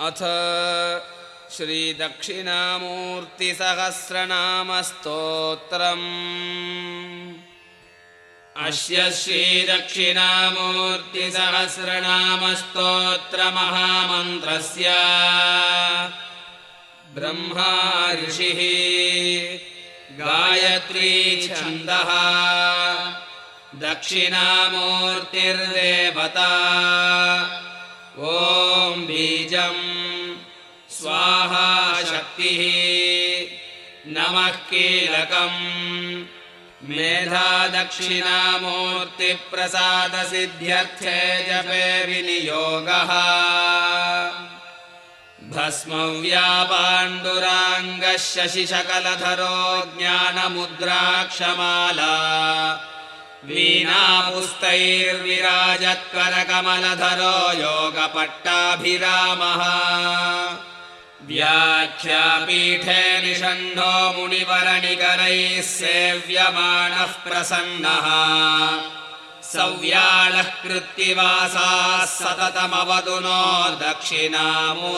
अथ श्रीदक्षिणामूर्तिसहस्रनामस्तोत्रम्। अस्य श्रीदक्षिणामूर्तिसहस्रनामस्तोत्रमहामन्त्रस्य ब्रह्मा ऋषिः गायत्री छन्दः। दक्षिणामूर्तिर्देवता। ॐ बीजम् नमः कीलकम्। मेधा दक्षिणामूर्तिप्रसादसिद्ध्यर्थे जपे विनियोगः। भस्मव्यापाण्डुराङ्गः शशिशकलधरो ज्ञानमुद्राक्षमाला। वीणापुस्तैर्विराजत्वरकमलधरो योगपट्टाभिरामः व्याख्यापीठे निषण्णो मुनिवरनिकरैः सेव्यमाणः प्रसन्नः। सव्याळः कृत्तिवासाः सततमवतु नो दक्षिणामूर्तिरीशः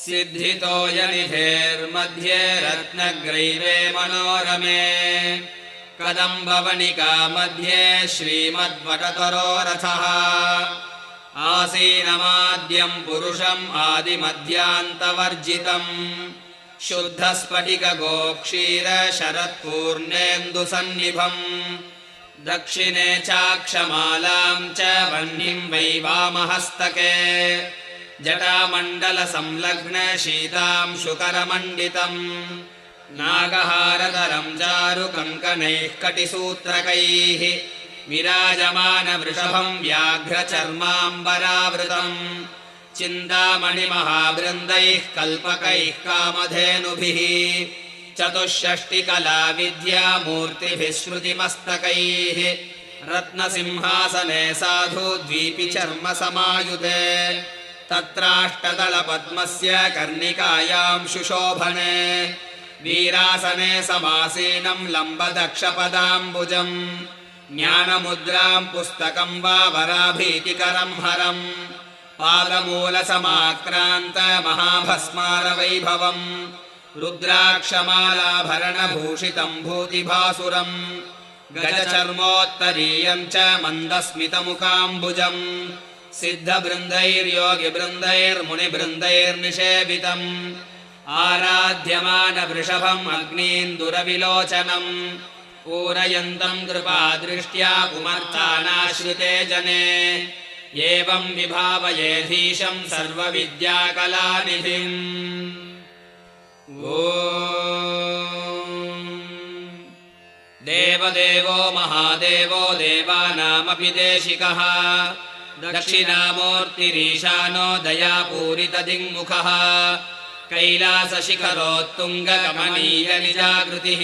सिद्धितो यनिधेर्मध्ये रत्नग्रैवे मनोरमे कदम्बवनिका मध्ये श्रीमद्वटतरो रथः आसीनमाद्यम् पुरुषम् आदिमध्यान्तवर्जितम्। शुद्धस्फटिकगोक्षीर शरत्पूर्णेन्दुसन्निभम् दक्षिणे चाक्षमालाम् च वह्निम् वै वामहस्तके। जटामण्डलसंलग्न शीताम् शुकरमण्डितम् नागहारधरम् चारुकङ्कणैः कटिसूत्रकैः विराजमानवृषभम् व्याघ्रचर्माम्बरावृतम् चिन्तामणिमहावृन्दैः कल्पकैः कामधेनुभिः चतुष्षष्टिकला विद्यामूर्तिभिः श्रुतिमस्तकैः रत्नसिंहासने साधु द्वीपि चर्म समायुते तत्राष्टदलपद्मस्य कर्णिकायाम् शुशोभने वीरासने समासीनम् लम्बदक्षपदाम्बुजम् ज्ञानमुद्राम् पुस्तकम् वा वराभीतिकरम् हरम् पादमूलसमाक्रान्त महाभस्मारवैभवम् रुद्राक्षमालाभरणभूषितम् भूतिभासुरम् गजचर्मोत्तरीयम् च मन्दस्मितमुखाम्बुजम् सिद्धबृन्दैर्योगिबृन्दैर्मुनिबृन्दैर्निषेवितम् आराध्यमानवृषभम् अग्नीन्दुरविलोचनम्। पूरयन्तम् कृपादृष्ट्या पुमर्थानाश्रिते जने। एवम् विभावयेधीशम् सर्वविद्याकलानिधिम्। ओ देवदेवो महादेवो देवानामपि देशिकः। दक्षिणामूर्तिरीशानो दयापूरितदिङ्मुखः कैलासशिखरोत्तुङ्गकमनीयनिजाकृतिः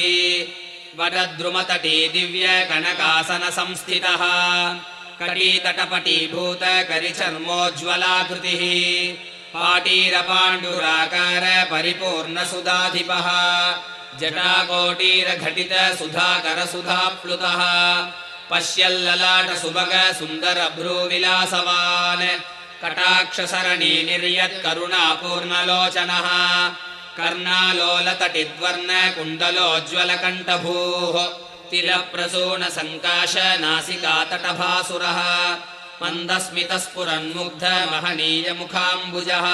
वटद्रुमतटी दिव्यकनकासनसंस्थितः कटीतटपटीभूत करिचर्मोज्ज्वलाकृतिः पाटीरपाण्डुराकार परिपूर्णसुधाधिपः जटाकोटीरघटित सुधाकरसुधाप्लुतः पश्यल्ललाटसुभग सुन्दरभ्रूविलासवान् कटाक्षसरणी निर्यत्करुणापूर्णलोचनः। कर्णालोलतटिद्वर्ण कुण्डलोज्ज्वलकण्ठभूः तिलप्रसूनसङ्काश नासिकातटभासुरः मन्दस्मितस्फुरन्मुग्ध महनीयमुखाम्बुजः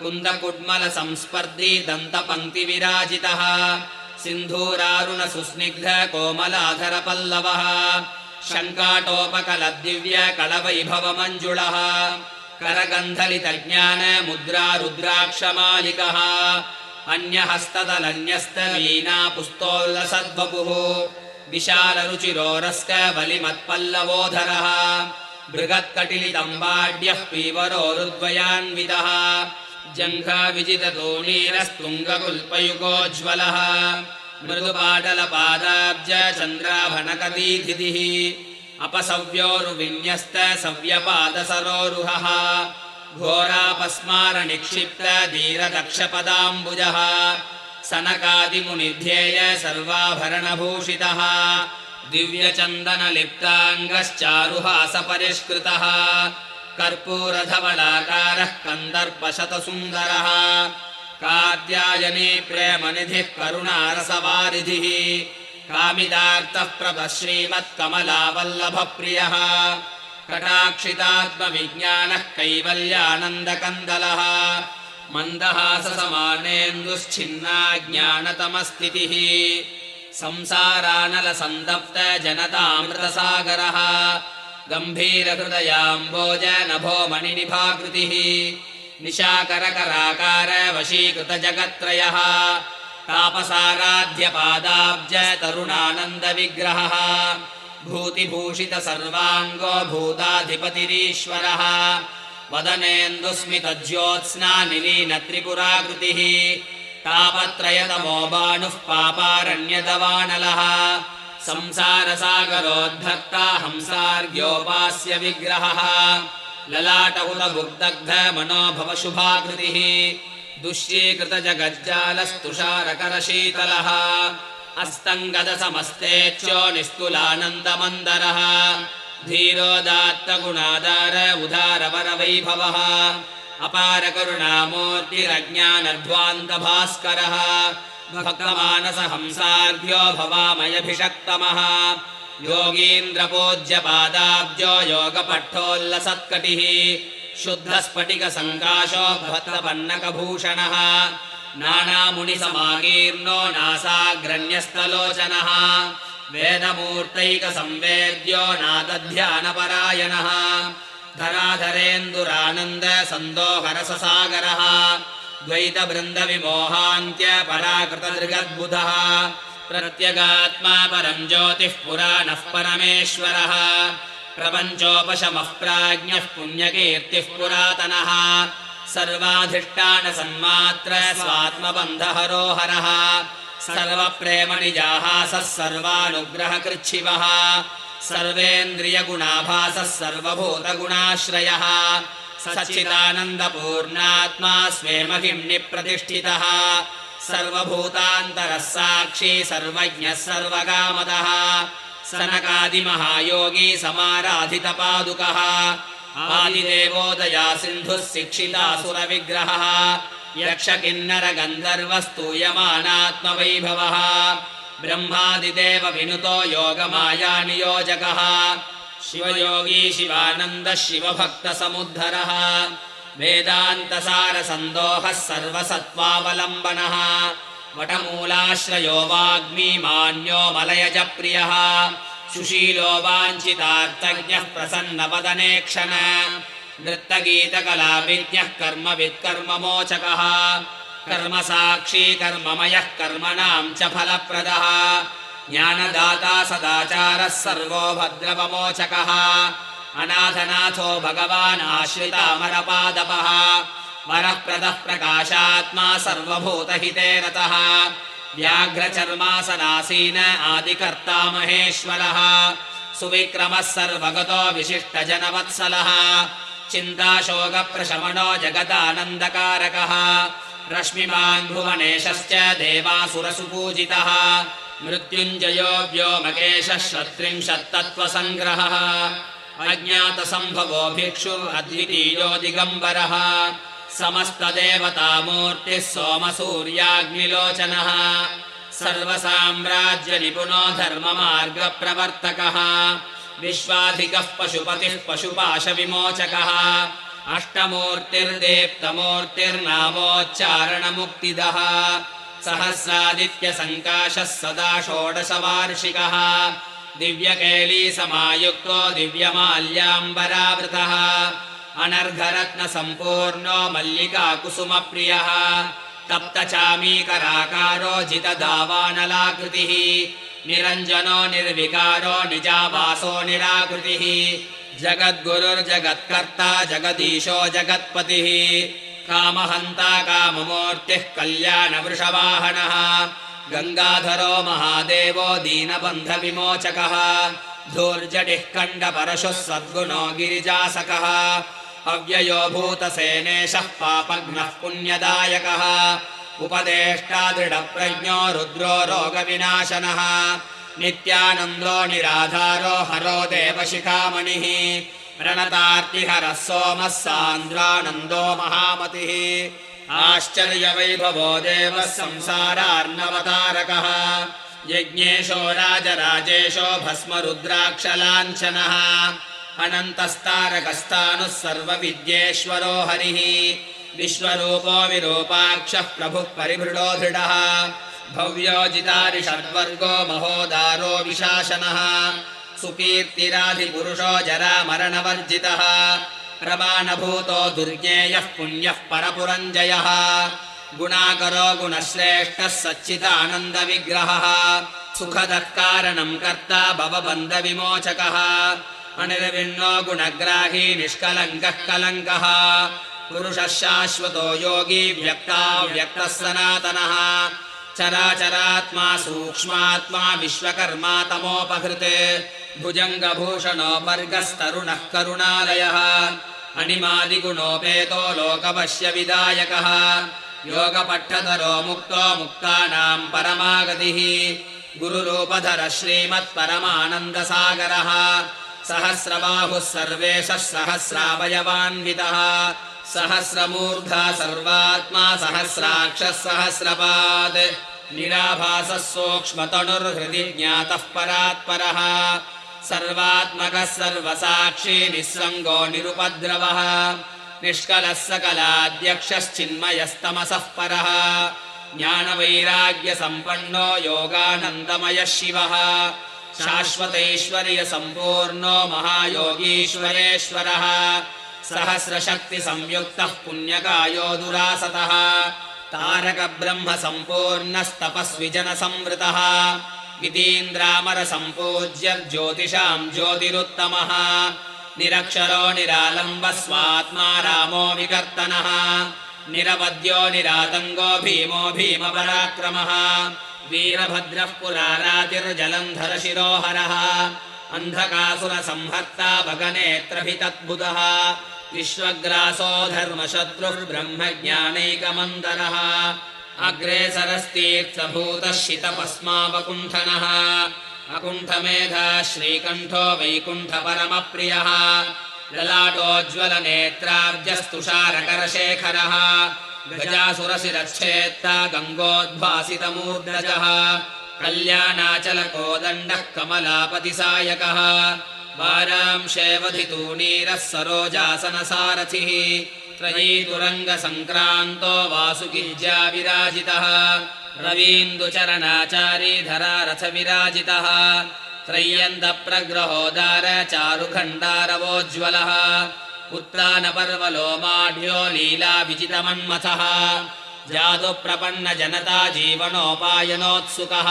कुन्दकुड्मलसंस्पर्धी दन्तपङ्क्तिविराजितः सिन्धूरारुणसुस्निग्ध कोमलाधरपल्लवः शङ्काटोपकलद्दिव्यकलवैभवमञ्जुळः करगन्धलितज्ञान मुद्रा रुद्राक्षमालिकः बलिमत्पल्लवोधरः बृहत्कटिलितम्बाड्यः पीवरोरुद्वयान्वितः। जङ्घाविजिततोणीरस्तुङ्गकुल्पयुगोज्ज्वलः। मृदुपाटलपादाब्ज चन्द्राभणकदीधितिः अपसव्योरुविन्यस्त सव्यपादसरोरुहः घोरापस्मारनिक्षिप्त धीरदक्षपदाम्बुजः सनकादिमुनिध्येय सर्वाभरणभूषितः। दिव्यचन्दनलिप्ताङ्गश्चारुहासपरिष्कृतः। कर्पूरधवलाकारः कन्दर्पशतसुन्दरः। कात्यायनी प्रेमनिधिः करुणारसवारिधिः कामिदार्थः प्रभः श्रीमत्कमलावल्लभप्रियः। कटाक्षितात्मविज्ञानः कैवल्यानन्दकन्दलः। मन्दहाससमानेन्दुश्छिन्ना ज्ञानतमस्थितिः। संसारानलसन्दप्त जनतामृतसागरः गम्भीरहृदयाम्बोज नभो मणिनिभाकृतिः निशाकरकराकार वशीकृतजगत्त्रयः तापसाराध्यपादाब्ज तरुणानन्दविग्रहः भूतिभूषित सर्वाङ्गो भूताधिपतिरीश्वरः वदनेन्दुस्मितज्योत्स्ना निलीन त्रिपुराकृतिः तापत्रयतमो बाणुः पापारण्यदवानलः संसारसागरोद्धर्ता हंसार्घ्योपास्य विग्रहः ललाटहुलभुग्दग्ध मनोभवशुभाकृतिः दुष्यीकृतजगज्जालस्तुषारकरशीतलः अस्तङ्गदसमस्तेच्छो निस्तुलानन्दमन्दरः धीरोदात्तगुणादार उदारवरवैभवः। अपारकरुणामूर्तिरज्ञानध्वान्तभास्करः। भक्तमानसहंसार्घ्यो भवामयभिषक्तमः। योगीन्द्रपूज्यपादाब्जो योगपट्टोल्लसत्कटिः शुद्धस्फटिकसङ्काशो भक्तपन्नकभूषणः नानामुनिसमाकीर्णो नासाग्रण्यस्तलोचनः वेदमूर्तैकसंवेद्यो नादध्यानपरायणः। धराधरेन्दुरानन्द सन्दोहरससागरः। द्वैतबृन्दविमोहान्त्य पराकृतदृगद्बुधः। प्रत्यगात्मा परम् ज्योतिः पुराणः परमेश्वरः प्रपञ्चोपशमः प्राज्ञः पुण्यकीर्तिः पुरातनः। सर्वाधिष्ठानसन्मात्र स्वात्मबन्धहरोहरः। सर्वप्रेमनिजाहासः सर्वानुग्रहकृच्छिवः। सर्वेन्द्रियगुणाभासः सर्वभूतगुणाश्रयः। सच्चिदानन्दपूर्णात्मा स्वे महिम्नि प्रतिष्ठितः सर्वभूतान्तरः साक्षी सर्वज्ञः सर्वकामदः सनकादिमहायोगी समाराधितपादुकः। आदिदेवोदया सिन्धुः शिक्षितासुरविग्रहः यक्षकिन्नरगन्धर्वस्तूयमानात्मवैभवः। ब्रह्मादिदेव विनुतो योगमायानियोजकः। शिवयोगी शिवानन्दः शिवभक्तसमुद्धरः। वेदान्तसारसन्दोहः सर्वसत्त्वावलम्बनः वटमूलाश्रयो वाग्मी मान्यो मलयजप्रियः। सुशीलो वाञ्छितार्थज्ञः प्रसन्नवदने क्षण नृत्तगीतकलाविज्ञः कर्मवित्कर्ममोचकः। कर्मसाक्षी कर्ममयः कर्मणाम् च फलप्रदः। ज्ञानदाता सदाचारः सर्वो भद्रवमोचकः। अनाथनाथो भगवान् आश्रितामरपादपः वरप्रदः प्रकाशात्मा सर्वभूतहिते रतः। व्याघ्रचर्मासनासीन आदिकर्ता महेश्वरः। सुविक्रमः सर्वगतो विशिष्टजनवत्सलः। चिन्ताशोकप्रशमनो जगदानन्दकारकः। रश्मिमान् भुवनेशश्च देवासुरसुपूजितः। मृत्युञ्जयो व्योमकेशः षत्रिंशत्तत्त्वसङ्ग्रहः अज्ञातसम्भवो भिक्षु अद्वितीयो दिगम्बरः समस्तदेवतामूर्तिः सोमसूर्याग्निलोचनः। सर्वसाम्राज्यनिपुणो धर्ममार्गप्रवर्तकः विश्वाधिकः पशुपतिः पशुपाशविमोचकः। अष्टमूर्तिर्देप्तमूर्तिर्नामोच्चारणमुक्तिदः सहस्रादित्यसङ्काशः सदा षोडशवार्षिकः। दिव्यकेलीसमायुक्तो दिव्यमाल्याम्बरावृतः अनर्घरत्नसम्पूर्णो मल्लिकाकुसुमप्रियः तप्तचामीकराकारो जितदावानलाकृतिः निरञ्जनो निर्विकारो निजावासो निराकृतिः जगद्गुरुर्जगत्कर्ता जगदीशो जगत्पतिः कामहन्ता काममूर्तिः कल्याणवृषवाहनः गङ्गाधरो महादेवो दीनबन्धविमोचकः धूर्जटिः कण्डपरशुः सद्गुणो गिरिजासकः अव्ययो भूतसेनेशः पापघ्नः पुण्यदायकः। उपदेष्टा दृढप्रज्ञो रुद्रो रोगविनाशनः। नित्यानन्दो निराधारो हरो देवशिखामणिः। प्रणतार्तिहरः सोमः सान्द्रानन्दो महामतिः। आश्चर्यवैभवो देवः संसारार्णवतारकः। यज्ञेशो राजराजेशो भस्मरुद्राक्षलाञ्छनः अनन्तस्तारकस्तानुः सर्वविद्येश्वरो हरिः। विश्वरूपो विरूपाक्षः प्रभुः परिभृडो दृढः भव्योजितारिषड्वर्गो महोदारो विशासनः। सुकीर्तिराधिपुरुषो जरामरणवर्जितः। प्रमाणभूतो दुर्ज्ञेयः पुण्यः परपुरञ्जयः। गुणाकरो गुणश्रेष्ठः सच्चिदानन्दविग्रहः। सुखदः कारणम् कर्ता भवबन्धविमोचकः अनिर्विण्णो गुणग्राही निष्कलङ्कः कलङ्कः। पुरुषः शाश्वतो योगी व्यक्ता व्यक्तः सनातनः। चराचरात्मा सूक्ष्मात्मा विश्वकर्मा तमोपहृते। भुजङ्गभूषणो वर्गस्तरुणः करुणालयः। अणिमादिगुणोपेतो लोकपश्य विदायकः योगपट्टधरो मुक्तो मुक्तानाम् परमागतिः। गुरुरूपधरः श्रीमत्परमानन्दसागरः सहस्रबाहुः सर्वेशः सहस्रावयवान्वितः। सहस्रमूर्धा सर्वात्मा सहस्राक्षः सहस्रपात् निराभासः सूक्ष्मतनुर्हृदि ज्ञातः परात्परः। सर्वात्मकः सर्वसाक्षी निःसङ्गो निरुपद्रवः। निष्कलः सकलाध्यक्षश्चिन्मयस्तमसः परः। ज्ञानवैराग्यसम्पन्नो योगानन्दमयः शिवः शाश्वतैश्वर्यसम्पूर्णो महायोगीश्वरेश्वरः। सहस्रशक्तिसंयुक्तः पुण्यकायो दुरासतः। तारकब्रह्मसम्पूर्णस्तपस्विजनसंवृतः। वितीन्द्रामरसम्पूज्य ज्योतिषाम् ज्योतिरुत्तमः। निरक्षरो निरालम्बः स्वात्मा रामो विकर्तनः। निरवद्यो निरातङ्गो भीमो भीमपराक्रमः वीरभद्रः पुरारातिर्जलन्धरशिरोहरः अन्धकासुरसंहर्ता भगनेत्रभितद्बुधः विश्वग्रासो धर्मशत्रुः ब्रह्मज्ञानैकमन्दरः अग्रेसरस्तीर्थभूतः शितपस्मावकुण्ठनः अकुण्ठमेधा श्रीकण्ठो वैकुण्ठपरमप्रियः ललाटोज्ज्वलनेत्राब्जस्तुषारकरशेखरः गजासुरशिरच्छेत्ता गङ्गोद्भासितमूर्धजः कल्याणाचलकोदण्डः कमलापतिसायकः वारांशेवधितूणीरः सरोजासनसारथिः त्रयीतुरङ्गसङ्क्रान्तो वासुकिज्या विराजितः रवीन्दुचरणाचारी धरारथविराजितः त्रय्यन्तप्रग्रहोदार चारुखण्डारवोज्ज्वलः उत्तानपर्वलोमाढ्यो लीला विजितमन्मथः जादुप्रपन्नजनता जीवनोपायनोत्सुकः।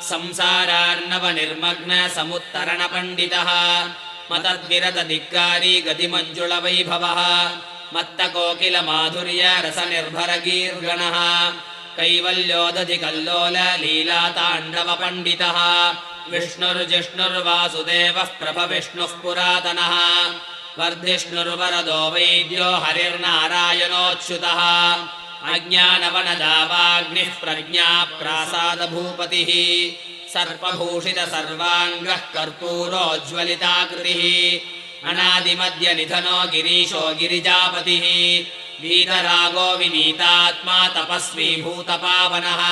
संसारार्णवनिर्मग्न समुत्तरणपण्डितः। मतद्विरतधिक्कारी गतिमञ्जुळवैभवः। मत्तकोकिलमाधुर्य रसनिर्भरगीर्गणः। कैवल्योदधिकल्लोल लीलाताण्डवपण्डितः। विष्णुर्जिष्णुर्वासुदेवः प्रभविष्णुः पुरातनः वर्धिष्णुर्वरदो वैद्यो हरिर्नारायणोच्युतः। अज्ञानवनदावाग्निः प्रज्ञा प्रासादभूपतिः। सर्पभूषित सर्वाङ्गः कर्पूरोज्ज्वलिताकृतिः। अनादिमद्यनिधनो गिरीशो गिरिजापतिः। वीतरागो विनीतात्मा तपस्वी भूतपावनः।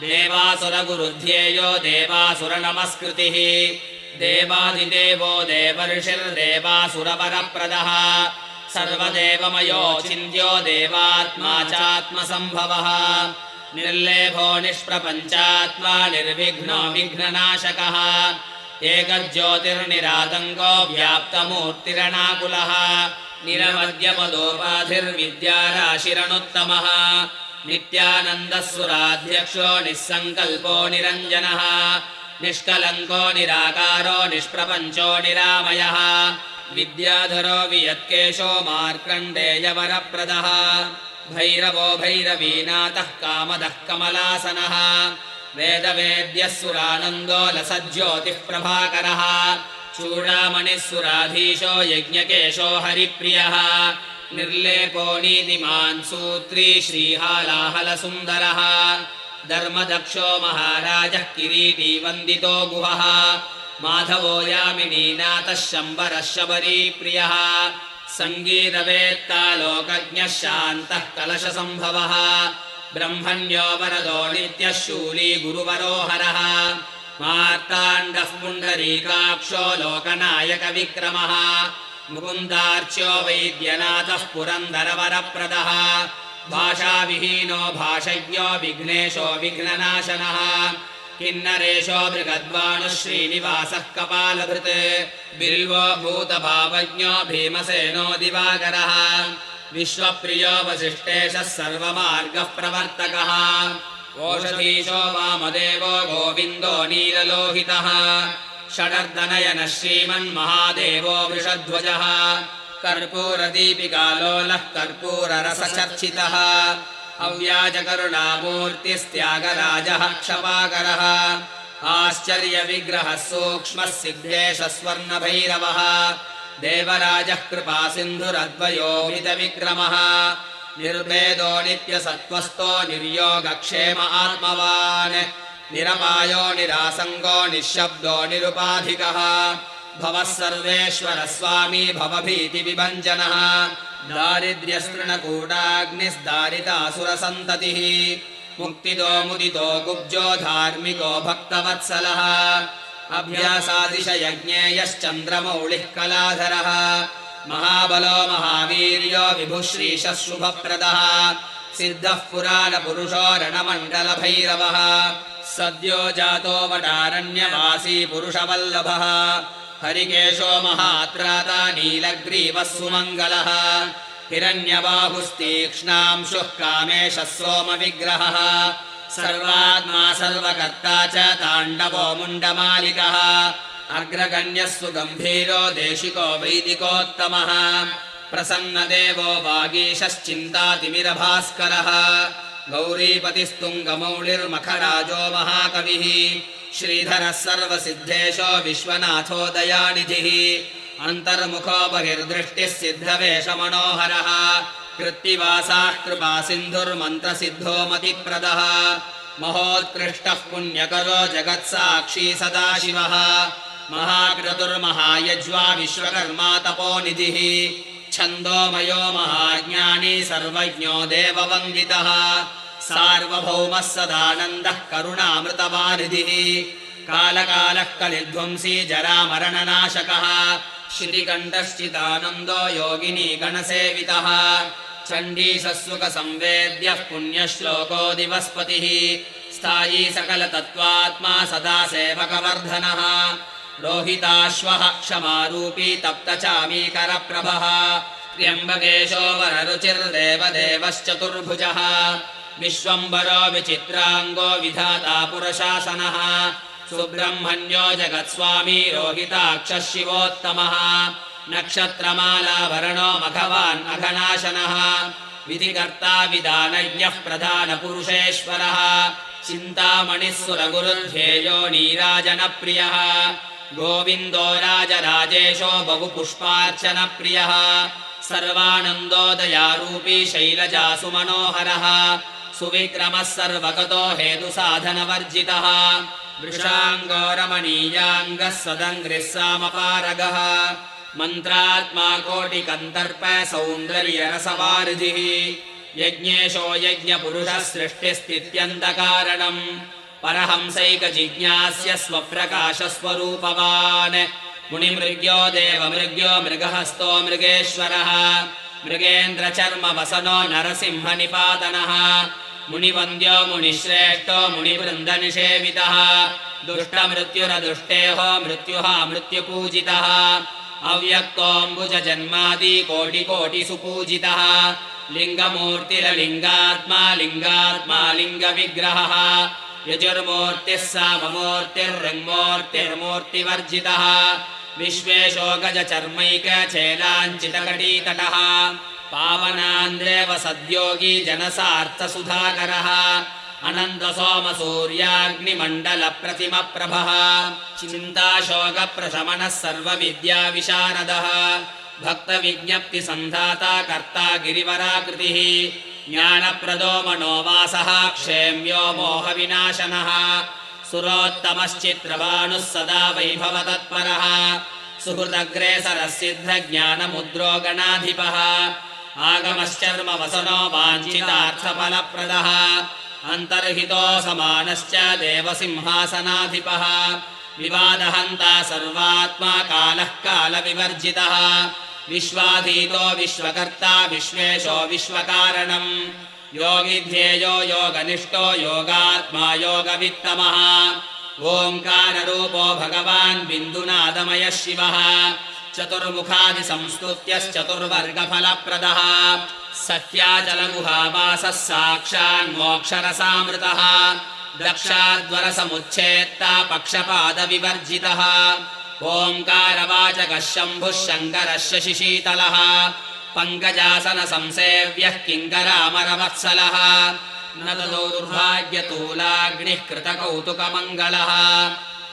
देवासुरगुरुध्येयो देवासुरनमस्कृतिः देवादिदेवो देवर्षिर्देवासुरवरप्रदः। सर्वदेवमयो चिन्त्यो देवात्मा चात्मसम्भवः। निर्लेभो निष्प्रपञ्चात्मा निर्विघ्नो विघ्ननाशकः। एकज्योतिर्निरातङ्गो व्याप्तमूर्तिरणाकुलः। निरवद्यपदोपाधिर्विद्याराशिरनुत्तमः नित्यानन्दः सुराध्यक्षो निःसङ्कल्पो निरञ्जनः निष्कलङ्को निराकारो निष्प्रपञ्चो निरामयः। विद्याधरो वियत्केशो मार्कण्डेयवरप्रदः भैरवो भैरवीनाथः कामदः कमलासनः। वेदवेद्यः सुरानन्दो लसज्योतिः प्रभाकरः। चूडामणिः सुराधीशो यज्ञकेशो हरिप्रियः। निर्लेपो नीतिमान् सूत्री श्रीहालाहलसुन्दरः धर्मदक्षो महाराजः किरीटी वन्दितो गुहः। माधवो यामिनीनाथः शम्बरः शबरीप्रियः सङ्गीतवेत्ता लोकज्ञः शान्तः कलशसम्भवः। ब्रह्मण्यो वरदो नित्यः शूली गुरुवरो हरः मार्ताण्डः पुण्डरीकाक्षो लोकनायकविक्रमः मुकुन्दार्च्यो वैद्यनाथः पुरन्दरवरप्रदः भाषाविहीनो भाषज्ञो विघ्नेशो विघ्ननाशनः। किन्नरेशो मृगद्वाणुः श्रीनिवासः कपालभृत् बिल्वो भूतभावज्ञो भीमसेनो दिवाकरः। विश्वप्रियो वसिष्ठेशः सर्वमार्गः प्रवर्तकः। ओषधीशो वामदेवो गोविन्दो नीललोहितः। षडर्दनयनः श्रीमन्महादेवो वृषध्वजः कर्पूरदीपिकालोलः कर्पूररसचर्चितः। अव्याजकरुणामूर्तिस्त्यागराजः क्षमाकरः आश्चर्यविग्रहः सूक्ष्मः स्वर्णभैरवः देवराजः कृपासिन्धुरद्वयोहितविक्रमः निर्भेदो नित्यसत्त्वस्तो निर्योगक्षेम आत्मवान्। निरपायो निरासङ्गो निःशब्दो निरुपाधिकः भवः सर्वेश्वरः स्वामी भवभीतिविभञ्जनः दारिद्र्यस्तृणकूटाग्निस्दारितासुरसन्ततिः मुक्तिदो मुदितो गुब्जो धार्मिको भक्तवत्सलः। अभ्यासादिशयज्ञेयश्चन्द्रमौळिः कलाधरः। महाबलो महावीर्यो विभुः श्रीशः शुभप्रदः। सिद्धः पुराणपुरुषो रणमण्डलभैरवः। सद्यो जातो वटारण्यवासी पुरुषवल्लभः हरिकेशो महात्राता नीलग्रीवः सुमङ्गलः। हिरण्यबाहुस्तीक्ष्णांशुः कामेशः सोमविग्रहः। सर्वात्मा सर्वकर्ता च ताण्डवो मुण्डमालिकः। अग्रगण्यः सुगम्भीरो देशिको वैदिकोत्तमः। प्रसन्नदेवो वागीशश्चिन्तातिमिरभास्करः गौरीपतिस्तुङ्गमौळिर्मखराजो महाकविः। श्रीधरः सर्वसिद्धेशो विश्वनाथो दयानिधिः अन्तर्मुखो बहिर्दृष्टिः सिद्धवेशमनोहरः। कृत्तिवासाः कृपा सिन्धुर्मन्त्रसिद्धो मतिप्रदः महोत्कृष्टः पुण्यकरो जगत्साक्षी सदाशिवः। महाक्रतुर्महायज्वा विश्वकर्मा तपोनिधिः। छन्दोमयो महाज्ञानी सर्वज्ञो देववन्दितः सार्वभौमः सदानन्दः करुणामृतवानिधिः कालकालः कलिध्वंसी जरामरणनाशकः। श्रीकण्ठश्चिदानन्दो योगिनी गणसेवितः। चण्डीसुखसंवेद्यः पुण्यश्लोको दिवस्पतिः। स्थायी सकलतत्त्वात्मा सदा सेवकवर्धनः रोहिताश्वः क्षमारूपी तप्तचामीकरप्रभः। त्र्यम्बकेशो वररुचिर्देवदेवश्चतुर्भुजः विश्वम्बरो विचित्राङ्गो विधाता पुरशासनः। सुब्रह्मण्यो जगत्स्वामी रोहिताक्षः शिवोत्तमः। नक्षत्रमालाभरणो मघवान् अघनाशनः। विधिकर्ता विदानज्ञः प्रधानपुरुषेश्वरः। चिन्तामणिः सुरगुरुध्येयो नीराजनप्रियः। गोविन्दो राजराजेशो बहुपुष्पार्चनप्रियः। सर्वानन्दोदयारूपी शैलजासु मनोहरः सुविक्रमः सर्वगतो हेतुसाधनवर्जितः वृषाङ्गो रमणीयाङ्गः सदङ्घ्रिः सामपारगः। मन्त्रात्मा कोटिकन्तर्प सौन्दर्यरसवारिधिः। यज्ञेशो यज्ञपुरुषः सृष्टिस्थित्यन्तकारणम् परहंसैकजिज्ञास्य स्वप्रकाशस्वरूपवान्। मुनिमृग्यो देवमृग्यो मृगहस्तो मृगेश्वरः मृगेन्द्रचर्मवसनो नरसिंहनिपातनः। मुनिवन्द्यो मुनिश्रेष्ठो मुनिवृन्दनिषेवितः। मृत्युः मृत्युपूजितः। अव्यक्तोऽम्बुजन्मादि कोटिकोटिसुपूजितः लिङ्गमूर्तिरलिङ्गात्मा लिङ्गात्मा लिङ्गविग्रहः। यजुर्मूर्तिः साममूर्तिर्ऋङ्मूर्तिर्मूर्तिवर्जितः विश्वेशो गजचर्मैकचेलाञ्चितकटीतटः पावनान्द्रेव सद्योगी जनसार्थसुधाकरः। अनन्तसोमसूर्याग्निमण्डलप्रतिमप्रभः चिन्ताशोकप्रशमनः सर्वविद्याविशारदः। भक्तविज्ञप्तिसन्धाता कर्ता गिरिवराकृतिः। ज्ञानप्रदो मनोवासः क्षेम्यो मोहविनाशनः सुरोत्तमश्चित्रभानुः सदा वैभवतत्परः। सुहृदग्रेसरसिद्धज्ञानमुद्रो गणाधिपः आगमश्चर्मवसनो वाञ्छितार्थफलप्रदः। अन्तर्हितो समानश्च देवसिंहासनाधिपः। विवादहन्ता सर्वात्मा कालः कालविवर्जितः। विश्वाधीतो विश्वकर्ता विश्वेशो विश्वकारणम् योगिध्येयो योगनिष्ठो योगात्मा योगवित्तमः। ओङ्काररूपो भगवान् बिन्दुनादमयः शिवः। चतुर्मुखादिसंस्तुत्यश्चतुर्वर्गफलप्रदः सत्याचलगुहावासः साक्षान्मोक्षरसामृतः दक्षाद्वरसमुच्छेत्ता पक्षपादविवर्जितः। ओङ्कारवाचकः शम्भुः शङ्करः शशिशीतलः पङ्कजासनसंसेव्यः किङ्करामरवत्सलः। न ततो दुर्भाग्यतूलाग्निः कृतकौतुकमङ्गलः।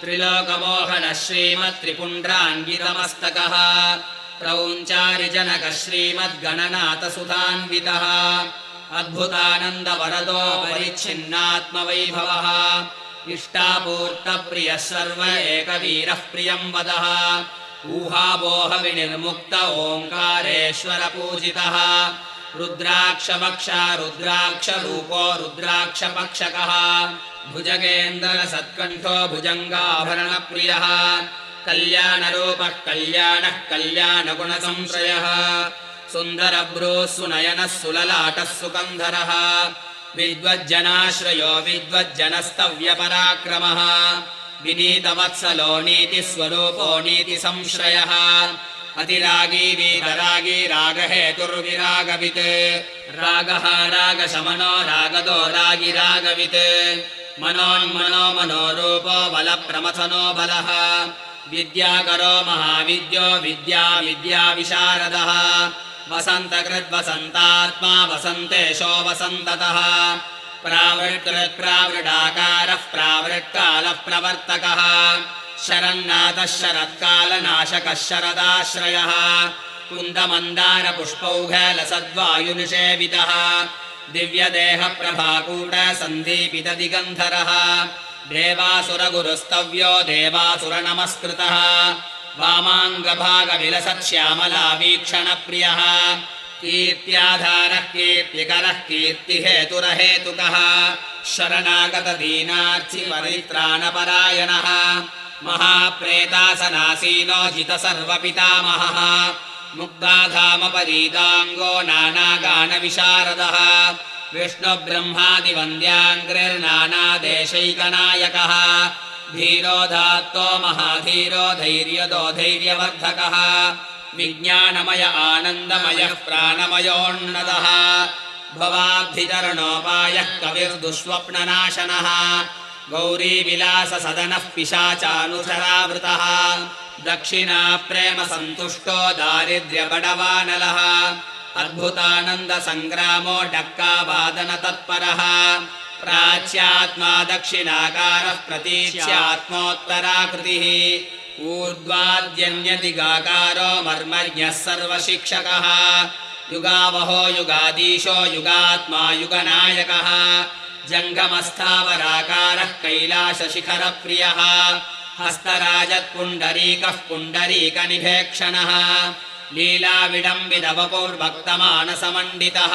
त्रिलोकमोहनः श्रीमत्त्रिपुण्ड्राङ्गितमस्तकः प्रौञ्चारिजनकः श्रीमद्गणनाथसुधान्वितः अद्भुतानन्दवरदो परिच्छिन्नात्मवैभवः इष्टापूर्तप्रियः सर्व एकवीरः प्रियम् वदः ऊहावोहविनिर्मुक्त ओङ्कारेश्वरपूजितः। रुद्राक्षपक्षा रुद्राक्षरूपो रुद्राक्षपक्षकः। भुजगेन्द्रसत्कण्ठो भुजङ्गाभरणप्रियः। कल्याणरूपः कल्याणः कल्याणगुणसंश्रयः। सुन्दरभ्रूः सुनयनः सुललाटः सुकन्धरः। विद्वज्जनाश्रयो विद्वज्जनस्तव्यपराक्रमः विनीतवत्सलो नीतिस्वरूपो नीतिसंश्रयः। अतिरागी वीररागी रागहेतुर्विरागवित्। रागः रागशमनो रागदो रागिरागवित्। मनोन्मनो मनोरूपो बलप्रमथनो बलः। विद्याकरो महाविद्यो विद्या विद्याविशारदः वसन्तकृद्वसन्तात्मा वसन्तेशो वसन्ततः प्रावृत्कृत्प्रावृडाकारः प्रावृत्कालः प्रवर्तकः। शरन्नाथः शरत्कालनाशकः शरदाश्रयः। कुन्दमन्दारपुष्पौघलसद्वायुनिषेवितः। दिव्यदेहप्रभाकूटसन्दीपितदिगन्धरः देवासुरगुरुस्तव्यो देवासुरनमस्कृतः। वामाङ्गभागविलसत्श्यामलावीक्षणप्रियः कीर्त्याधारः कीर्तिकरः कीर्तिहेतुरहेतुकः शरणागतदीनार्चिपरित्राणपरायणः महाप्रेतासनासीनो जितसर्वपितामहः। मुग्धाधामपरीदाङ्गो नानागानविशारदः। विष्णुब्रह्मादिवन्द्याङ्ग्रिर्नानादेशैकनायकः। धीरो धात्तो धैर्यवर्धकः विज्ञानमय आनन्दमयः प्राणमयोन्नतः भवाब्धिचरणोपायः कविर्दुष्स्वप्ननाशनः गौरीविलाससदनः पिशाचानुचरावृतः। दक्षिणा प्रेम सन्तुष्टो दारिद्र्यबडवानलः। अद्भुतानन्दसङ्ग्रामो डक्कावादनतत्परः। प्राच्यात्मा दक्षिणाकारः प्रतीच्यात्मोत्तराकृतिः ऊर्ध्वाद्यन्यदिगाकारो मर्मर्यः सर्वशिक्षकः। युगावहो युगाधीशो युगात्मा युगनायकः जङ्गमस्थावराकारः कैलासशिखरप्रियः हस्तराजत्पुण्डरीकः पुण्डरीकनिभेक्षणः। लीलाविडम्बिदवपुर्भक्तमानसमण्डितः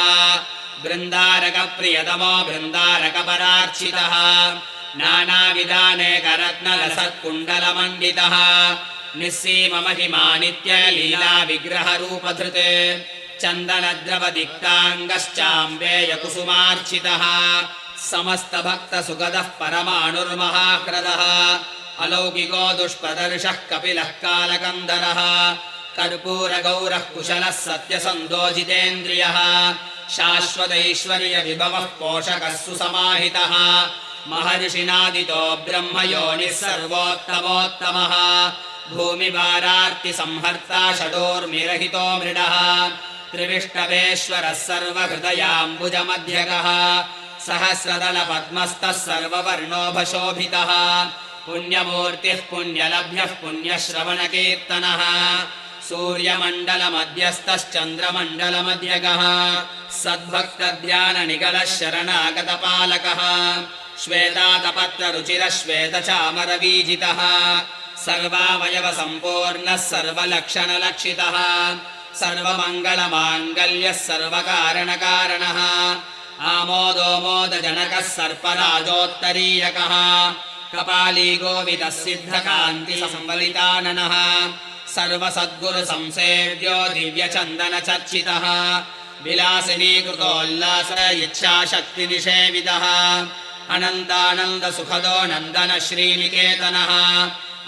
बृन्दारकप्रियतमो बृन्दारकपरार्चितः नानाविधानेकरत्नलसत्कुण्डलमण्डितः। निःसीममहिमानित्यलीलाविग्रहरूपधृत्। चन्दनद्रवदिक्ताङ्गश्चाम्बेयकुसुमार्चितः। समस्तभक्तसुगदः परमाणुर्महाक्रदः। अलौकिको दुष्प्रदर्शः कपिलः कालकन्दरः। कर्पूरगौरः कुशलः सत्यसन्दोजितेन्द्रियः शाश्वतैश्वर्यविभवः पोषकः सुसमाहितः महर्षिनादितो ब्रह्मयोनिः सर्वोत्तमोत्तमः। भूमिवारार्तिसंहर्ता षडोर्मिरहितो मृडः। त्रिविष्टवेश्वरः सर्वहृदयाम्बुजमध्यगः। सहस्रदलपद्मस्तः सर्ववर्णोभशोभितः पुण्यमूर्तिः पुण्यलभ्यः पुण्यश्रवणकीर्तनः। सूर्यमण्डलमध्यस्तश्चन्द्रमण्डलमध्यगः सद्भक्तध्याननिगलः शरणागतपालकः श्वेतातपत्ररुचिरः श्वेतचामरवीजितः सर्वावयवसम्पूर्णः सर्वलक्षणलक्षितः। सर्वमङ्गलमाङ्गल्यः सर्वकारणकारणः। मोदजनकः सर्पराजोत्तरीयकः। कपाली गोविदः सिद्धकान्ति संवलिताननः सर्वसद्गुरुसंसेव्यो दिव्यचन्दनचर्चितः। विलासिनीकृतोल्लास इच्छाशक्तिनिषेविदः अनन्तानन्दसुखदो नन्दन श्रीनिकेतनः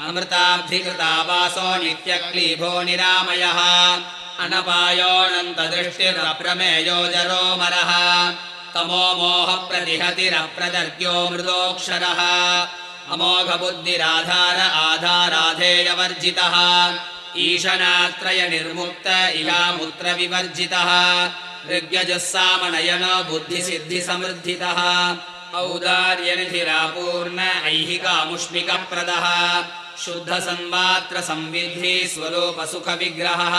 अमृताब्धिकृतावासो नित्यक्लीभो निरामयः। अनपायोऽनन्तदृष्टिरप्रमेयो जरोमरः तमो मोहप्रतिहतिरप्रदर्ग्यो मृदोऽक्षरः। अमोघबुद्धिराधार आधाराधेयवर्जितः। ईशनात्रय निर्मुक्त इहामुत्र विवर्जितः ऋग्यजस्सामनयन बुद्धिसिद्धिसमृद्धितः औदार्यनिधिरापूर्ण ऐहिकामुष्मिकप्रदः शुद्धसन्मात्र संविद्धि स्वरूपसुखविग्रहः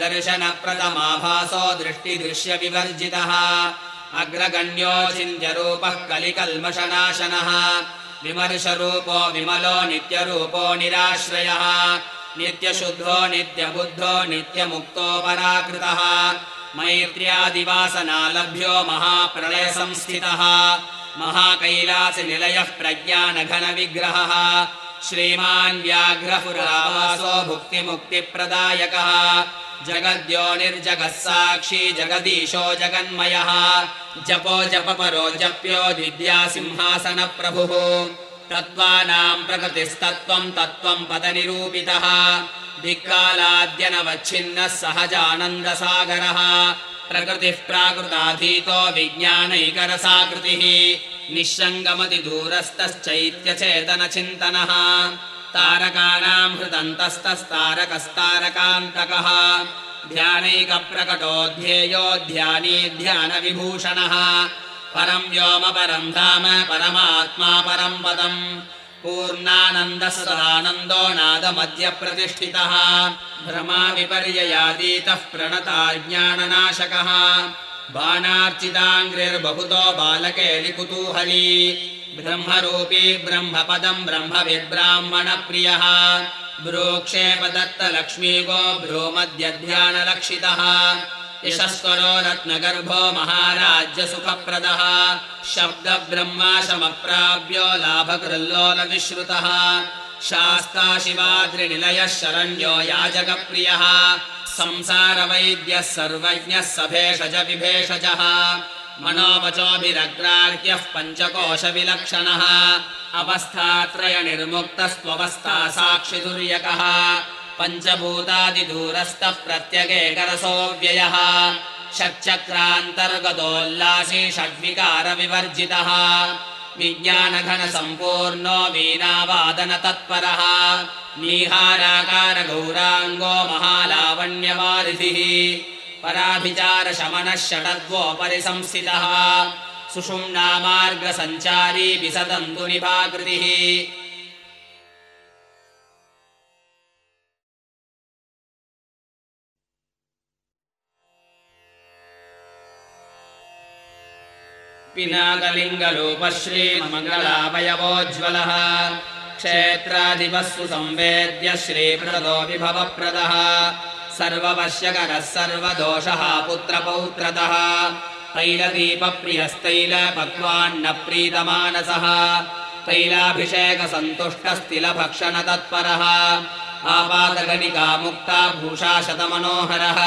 दर्शनप्रदमाभासो दृष्टिदृश्यविवर्जितः अग्रगण्यो चिन्त्यरूपः कलिकल्मषनाशनः विमर्शरूपो विमलो नित्यरूपो निराश्रयः नित्यशुद्धो नित्यबुद्धो नित्यमुक्तो पराकृतः मैत्र्यादिवासनालभ्यो महाप्रलयसंस्थितः महाकैलासनिलयः प्रज्ञानघनविग्रहः। श्रीमान् व्याघ्रपुरावासो भुक्तिमुक्तिप्रदायकः। जगद्यो निर्जगः साक्षी जगदीशो जगन्मयः। जपो जपपरो जप्यो दिव्यासिंहासनप्रभुः तत्त्वानाम् प्रकृतिस्तत्त्वम् तत्त्वम् पदनिरूपितः। दिक्कालाद्यनवच्छिन्नः सहजानन्दसागरः प्रकृतिः प्राकृताधीतो विज्ञानैकरसाकृतिः। निःशङ्गमति दूरस्तश्चैत्यचेतनचिन्तनः तारकाणाम् हृदन्तस्तस्तारकस्तारकान्तकः। ध्यानैकप्रकटो ध्येयो ध्यानी ध्यानविभूषणः परम् व्योम परम् धाम परमात्मा परम् पदम् पूर्णानन्दः सदानन्दो नादमद्यप्रतिष्ठितः भ्रमा विपर्ययातीतः प्रणता ज्ञाननाशकः। बाणार्चिताङ्घ्रिर्बहुतो बालकेलिकुतूहली ब्रह्मरूपी ब्रह्मपदम् ब्रह्मविब्राह्मणप्रियः ब्रूक्षेपदत्तलक्ष्मी गो भ्रूमद्यध्यानलक्षितः यशस्वरो रत्नगर्भो महाराज्यसुखप्रदः। शब्दब्रह्माशमप्राप्यो लाभकृल्लोलविश्रुतः। शास्ता शिवाद्रिनिलयः शरण्यो याजकप्रियः। संसारवैद्यः सर्वज्ञः सभेषज विभेषजः। मनोवचोभिरग्राह्यः पञ्चकोशविलक्षणः। अवस्थात्रयनिर्मुक्तस्त्ववस्था साक्षितुर्यकः पञ्चभूतादिदूरस्थः प्रत्यगेकरसोऽव्ययः षट्चक्रान्तर्गतोल्लासी षड्विकारविवर्जितः। विज्ञानघनसम्पूर्णो वीणावादनतत्परः। नीहाराकारगौराङ्गो महालावण्यवारिधिः। पराभिचारशमनः षडद्वोपरि संस्थितः सुषुम्नामार्गसञ्चारी विसदन्तु निभाकृतिः पिनाकलिङ्गरूपश्रीमङ्गलावयवोज्ज्वलः। क्षेत्राधिपस्सु संवेद्य श्रीप्रदो विभवप्रदः। सर्ववश्यकरः सर्वदोषः पुत्रपौत्रतः। तैलदीपप्रियस्तैल पक्वान्न आपादगणिकामुक्ता भूषाशतमनोहरः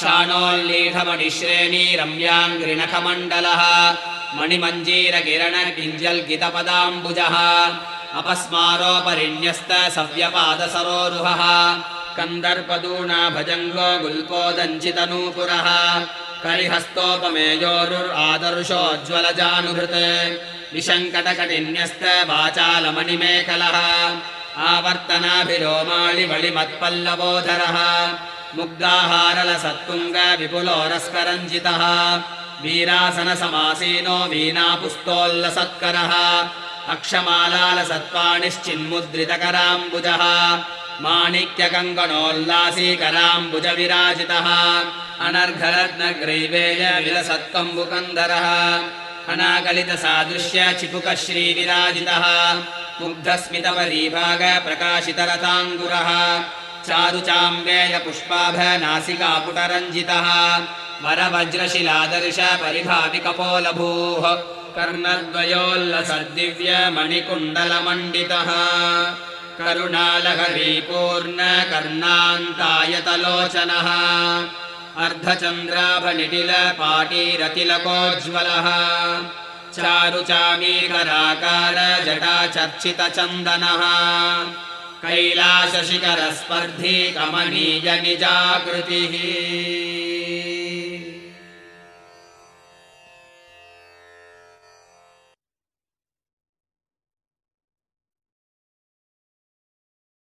शाणोल्लीढमणिश्रेणी रम्याङ्घ्रिणखमण्डलः मणिमञ्जीरकिरणगिञ्जल्गितपदाम्बुजः अपस्मारोपरिण्यस्त सव्यपादसरोरुहः। कन्दर्पदूना भजङ्गो गुल्पोदञ्चितनूपुरः करिहस्तोपमेयोरुरादर्शोज्ज्वलजानुभृत् विशङ्कटकटिन्यस्त वाचालमणिमेखलः आवर्तनाभिरोमाळिवळिमत्पल्लवोधरः मुग्धाहारलसत्तुङ्ग विपुलोरस्करञ्जितः। वीरासनसमासीनो वीणापुस्तोल्लसत्करः। अक्षमालालसत्पाणिश्चिन्मुद्रितकराम्बुजः माणिक्यकङ्कणोल्लासीकराम्बुजविराजितः अनर्घरत्नग्रैवेय विलसत्कम्बुकन्धरः अनाकलितसादृश्य चिपुकः श्रीविराजितः मुग्धस्मितपरीभाग प्रकाशितरथाङ्गुरः चारुचाम्बेय पुष्पाभ नासिकापुटरञ्जितः वरवज्रशिलादर्श परिभावि कपोलभूः कर्णद्वयोल्लसद्दिव्य मणिकुण्डलमण्डितः करुणालहरीपूर्ण कर्णान्तायतलोचनः अर्धचन्द्राभनिटिल पाटीरतिलकोज्ज्वलः चारुचामीकराकार जटाचर्चितचन्दनः कैलासशिखरस्पर्धी कमनीय निजाकृतिः